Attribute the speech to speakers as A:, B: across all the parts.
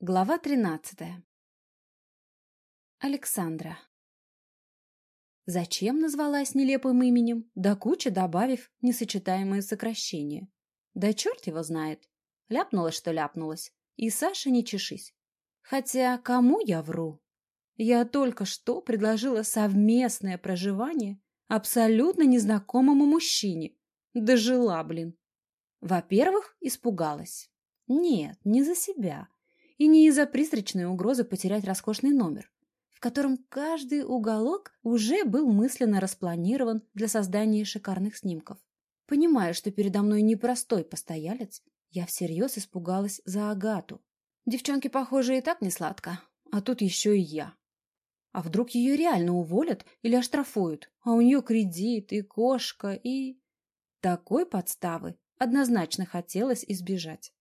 A: Глава тринадцатая. Александра. Зачем назвалась нелепым именем, да куча добавив несочетаемое сокращение? Да черт его знает. Ляпнулась, что ляпнулась. И Саша не чешись. Хотя кому я вру? Я только что предложила совместное проживание абсолютно незнакомому мужчине. Дожила, блин. Во-первых, испугалась. Нет, не за себя и не из-за призрачной угрозы потерять роскошный номер, в котором каждый уголок уже был мысленно распланирован для создания шикарных снимков. Понимая, что передо мной непростой постоялец, я всерьез испугалась за Агату. Девчонки, похоже, и так не сладко, а тут еще и я. А вдруг ее реально уволят или оштрафуют, а у нее кредит и кошка, и... Такой подставы однозначно хотелось избежать.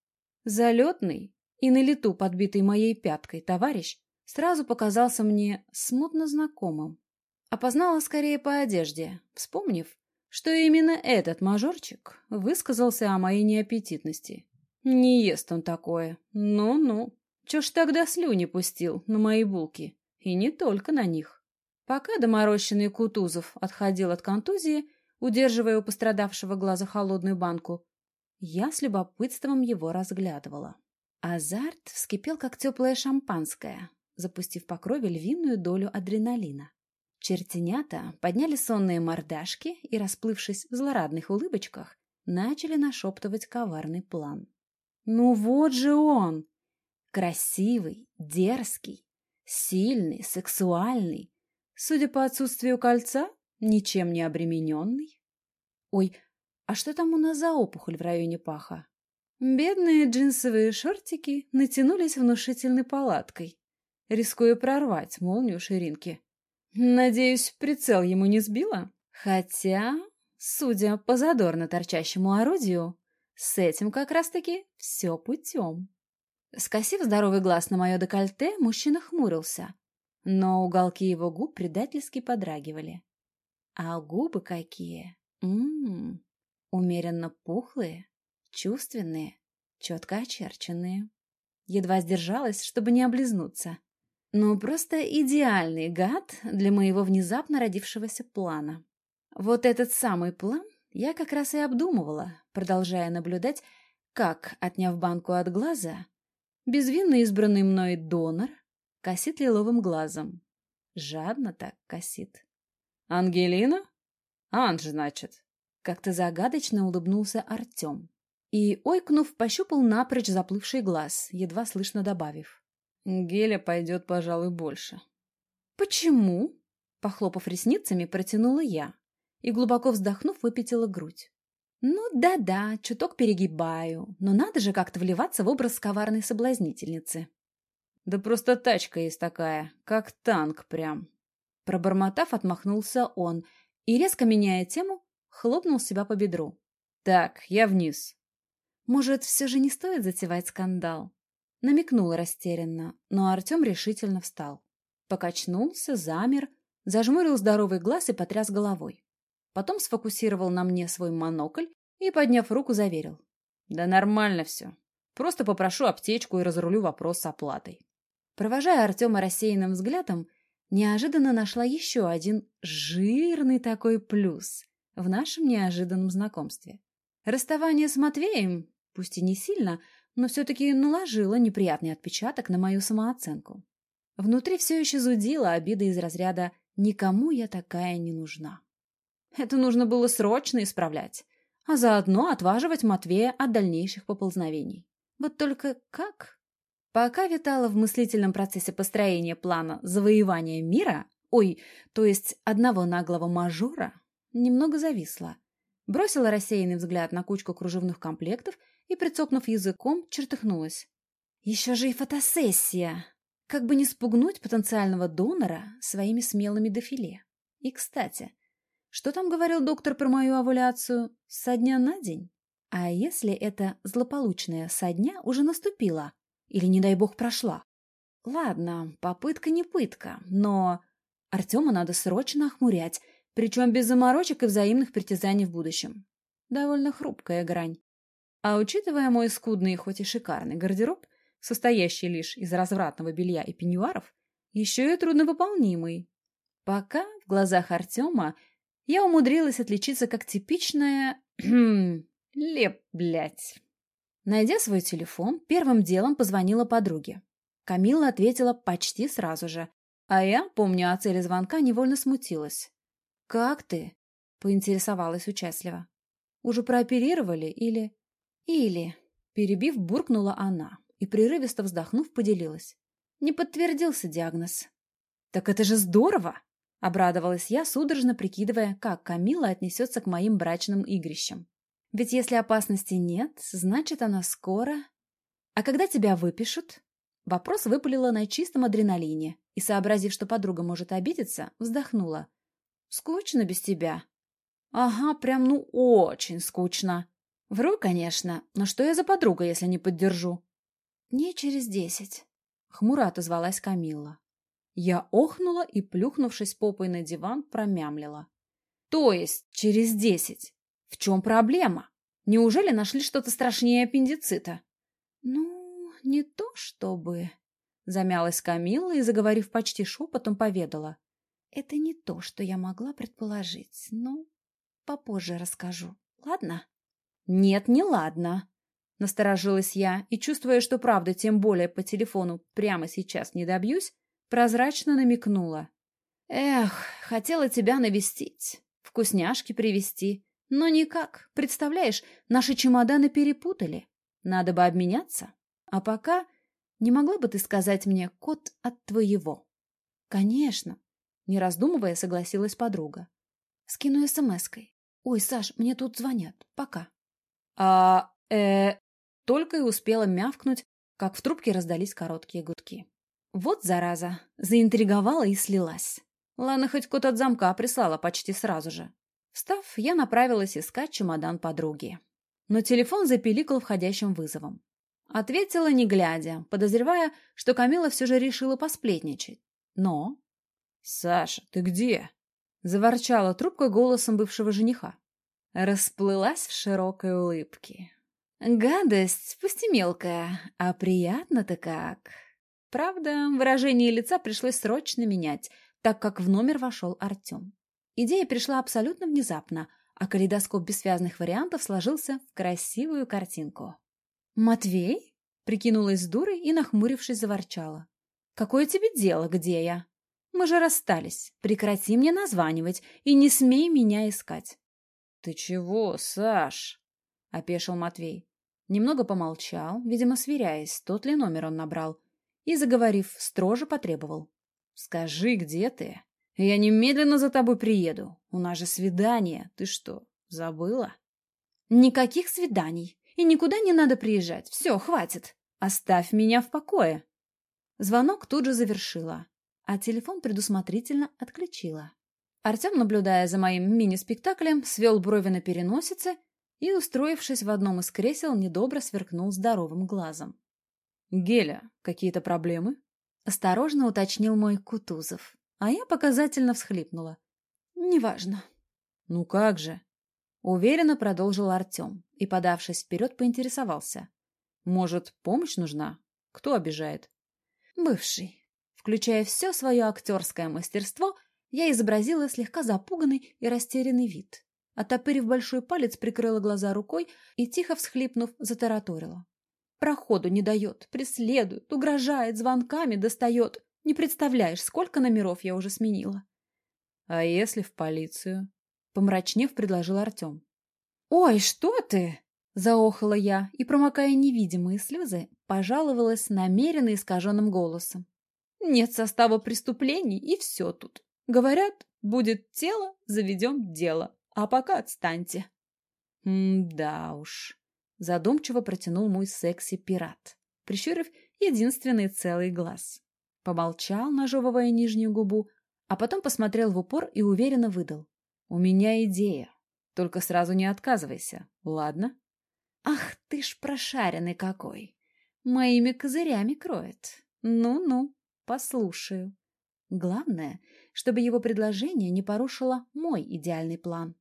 A: Залетный и на лету подбитый моей пяткой товарищ сразу показался мне смутно знакомым. Опознала скорее по одежде, вспомнив, что именно этот мажорчик высказался о моей неаппетитности. Не ест он такое. Ну-ну. Чё ж тогда слюни пустил на мои булки? И не только на них. Пока доморощенный Кутузов отходил от контузии, удерживая у пострадавшего глаза холодную банку, я с любопытством его разглядывала. Азарт вскипел, как теплое шампанское, запустив по крови львиную долю адреналина. Чертенята подняли сонные мордашки и, расплывшись в злорадных улыбочках, начали нашептывать коварный план. «Ну вот же он! Красивый, дерзкий, сильный, сексуальный, судя по отсутствию кольца, ничем не обремененный. Ой, а что там у нас за опухоль в районе паха? Бедные джинсовые шортики натянулись внушительной палаткой, рискуя прорвать молнию ширинки. Надеюсь, прицел ему не сбило? Хотя, судя по задорно торчащему орудию, с этим как раз-таки все путем. Скосив здоровый глаз на мое декольте, мужчина хмурился, но уголки его губ предательски подрагивали. А губы какие! Ммм, умеренно пухлые, чувственные, четко очерченные. Едва сдержалась, чтобы не облизнуться. Ну, просто идеальный гад для моего внезапно родившегося плана. Вот этот самый план я как раз и обдумывала, продолжая наблюдать, как, отняв банку от глаза, безвинно избранный мной донор косит лиловым глазом. Жадно так косит. «Ангелина? Анж, значит?» Как-то загадочно улыбнулся Артем и, ойкнув, пощупал напрочь заплывший глаз, едва слышно добавив. «Геля пойдет, пожалуй, больше». «Почему?» — похлопав ресницами, протянула я и, глубоко вздохнув, выпятила грудь. «Ну да-да, чуток перегибаю, но надо же как-то вливаться в образ коварной соблазнительницы».
B: «Да просто тачка есть такая, как танк прям».
A: Пробормотав, отмахнулся он и, резко меняя тему, хлопнул себя по бедру.
B: «Так, я вниз.
A: Может, все же не стоит затевать скандал? Намекнула растерянно, но Артем решительно встал. Покачнулся, замер, зажмурил здоровый глаз и потряс головой. Потом сфокусировал на мне свой монокль и, подняв руку, заверил.
B: «Да нормально все. Просто попрошу аптечку и разрулю вопрос с оплатой».
A: Провожая Артема рассеянным взглядом, неожиданно нашла еще один жирный такой плюс в нашем неожиданном знакомстве. Расставание с Матвеем пусть и не сильно, но все-таки наложила неприятный отпечаток на мою самооценку. Внутри все еще зудила обида из разряда «никому я такая не нужна». Это нужно было срочно исправлять, а заодно отваживать Матвея от дальнейших поползновений. Вот только как? Пока витала в мыслительном процессе построения плана завоевания мира, ой, то есть одного наглого мажора, немного зависла. Бросила рассеянный взгляд на кучку кружевных комплектов и, прицокнув языком, чертыхнулась. Еще же и фотосессия! Как бы не спугнуть потенциального донора своими смелыми дефиле. И, кстати, что там говорил доктор про мою овуляцию? Со дня на день? А если эта злополучная со дня уже наступила? Или, не дай бог, прошла? Ладно, попытка не пытка, но... Артема надо срочно охмурять, причем без заморочек и взаимных притязаний в будущем. Довольно хрупкая грань. А учитывая мой скудный, хоть и шикарный гардероб, состоящий лишь из развратного белья и пеньюаров, еще и трудновыполнимый. Пока в глазах Артема я умудрилась отличиться как типичная... леп, блядь. Найдя свой телефон, первым делом позвонила подруге. Камила ответила почти сразу же, а я, помню о цели звонка, невольно смутилась. «Как ты?» — поинтересовалась участливо. «Уже прооперировали или...» «Или...» — перебив, буркнула она и, прерывисто вздохнув, поделилась. Не подтвердился диагноз. «Так это же здорово!» — обрадовалась я, судорожно прикидывая, как Камила отнесется к моим брачным игрищам. Ведь если опасности нет, значит, она скоро... А когда тебя выпишут? Вопрос выпалила на чистом адреналине и, сообразив, что подруга может обидеться, вздохнула. Скучно без тебя. Ага, прям ну очень скучно. Вру, конечно, но что я за подруга, если не поддержу? Не через десять. Хмуро отозвалась Камилла. Я охнула и, плюхнувшись попой на диван, промямлила. То есть через десять? В чем проблема? Неужели нашли что-то страшнее аппендицита? Ну, не то чтобы... Замялась Камилла и, заговорив почти шепотом, поведала. Это не то, что я могла предположить, но попозже расскажу. Ладно? Нет, не ладно. Насторожилась я и, чувствуя, что правда, тем более по телефону прямо сейчас не добьюсь, прозрачно намекнула. Эх, хотела тебя навестить, вкусняшки привезти, но никак. Представляешь, наши чемоданы перепутали. Надо бы обменяться. А пока не могла бы ты сказать мне код от твоего? Конечно. Не раздумывая, согласилась подруга. Скину смс-кой. Ой, Саш, мне тут звонят. Пока. А, э, только и успела мявкнуть, как в трубке раздались короткие гудки. Вот зараза, заинтриговала и слилась. Ладно, хоть код от замка прислала почти сразу же. Встав, я направилась искать чемодан подруги. Но телефон запиликал входящим вызовом. Ответила, не глядя, подозревая, что Камила все же решила посплетничать. Но... «Саша, ты где?» — заворчала трубка голосом бывшего жениха. Расплылась в широкой улыбке. «Гадость, пусть и мелкая, а приятно-то как!» Правда, выражение лица пришлось срочно менять, так как в номер вошел Артем. Идея пришла абсолютно внезапно, а калейдоскоп бессвязных вариантов сложился в красивую картинку. «Матвей?» — прикинулась дурой и, нахмурившись, заворчала. «Какое тебе дело, где я? Мы же расстались. Прекрати мне названивать и не смей меня искать».
B: «Ты чего, Саш?» — опешил Матвей.
A: Немного помолчал, видимо, сверяясь, тот ли номер он набрал, и, заговорив, строже потребовал. «Скажи, где ты?» Я немедленно за тобой приеду. У нас же свидание. Ты что, забыла? Никаких свиданий. И никуда не надо приезжать. Все, хватит. Оставь меня в покое. Звонок тут же завершила, а телефон предусмотрительно отключила. Артем, наблюдая за моим мини-спектаклем, свел брови на переносице и, устроившись в одном из кресел, недобро сверкнул здоровым глазом.
B: «Геля, какие-то проблемы?»
A: — осторожно уточнил мой Кутузов. А я показательно всхлипнула. «Неважно».
B: «Ну как же?»
A: Уверенно продолжил Артем и, подавшись вперед, поинтересовался.
B: «Может, помощь нужна? Кто обижает?»
A: «Бывший». Включая все свое актерское мастерство, я изобразила слегка запуганный и растерянный вид. Отопырив большой палец, прикрыла глаза рукой и, тихо всхлипнув, затараторила. Проходу не дает, преследует, угрожает, звонками достает. Не представляешь, сколько номеров я уже сменила.
B: — А если в полицию?
A: — помрачнев, предложил Артем. — Ой, что ты! — заохала я и, промокая невидимые слезы, пожаловалась намеренно искаженным голосом. — Нет состава преступлений, и все тут. Говорят, будет тело, заведем дело. А пока отстаньте. — Да уж. Задумчиво протянул мой секси-пират, прищурив единственный целый глаз. Помолчал, нажевывая нижнюю губу, а потом посмотрел в упор и уверенно выдал. «У меня идея. Только сразу не отказывайся, ладно?» «Ах ты ж прошаренный какой! Моими козырями кроет. Ну-ну, послушаю. Главное, чтобы его предложение не порушило мой идеальный план».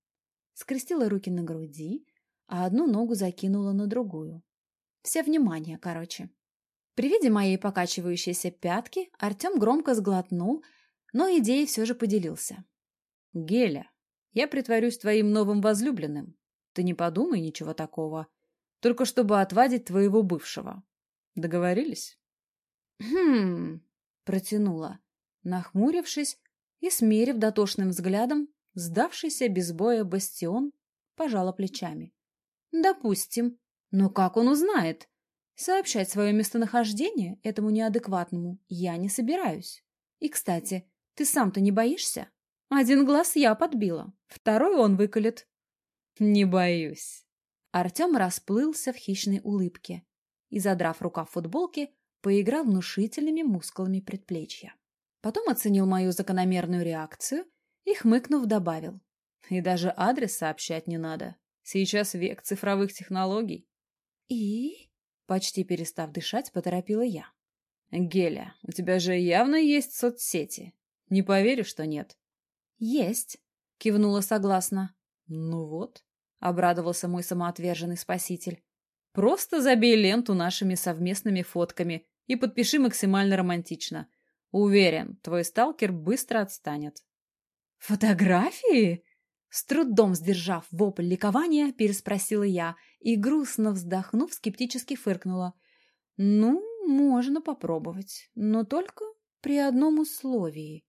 A: Скрестила руки на груди, а одну ногу закинула на другую. Все внимание, короче. При виде моей покачивающейся пятки Артем громко сглотнул, но идеей все же поделился.
B: «Геля, я притворюсь твоим новым возлюбленным. Ты не подумай ничего такого. Только чтобы отвадить твоего бывшего. Договорились?»
A: «Хм...» — протянула, нахмурившись и, смерив дотошным взглядом, сдавшийся без боя бастион, пожала плечами. «Допустим. Но как он узнает? Сообщать свое местонахождение этому неадекватному я не собираюсь. И, кстати, ты сам-то не боишься? Один глаз я подбила, второй он выколет».
B: «Не боюсь».
A: Артем расплылся в хищной улыбке и, задрав рукав футболки, поиграл внушительными мускулами предплечья. Потом оценил мою закономерную реакцию и, хмыкнув, добавил.
B: И даже адрес сообщать не надо. Сейчас век цифровых технологий.
A: И? Почти перестав дышать, поторопила я.
B: Геля, у тебя же явно есть соцсети. Не поверю, что нет.
A: Есть, кивнула согласно.
B: Ну вот, обрадовался мой самоотверженный спаситель. Просто забей ленту нашими совместными фотками и подпиши максимально романтично. Уверен, твой сталкер быстро отстанет.
A: Фотографии? С трудом сдержав вопль ликования, переспросила я и, грустно вздохнув, скептически фыркнула. «Ну, можно попробовать, но только при одном условии».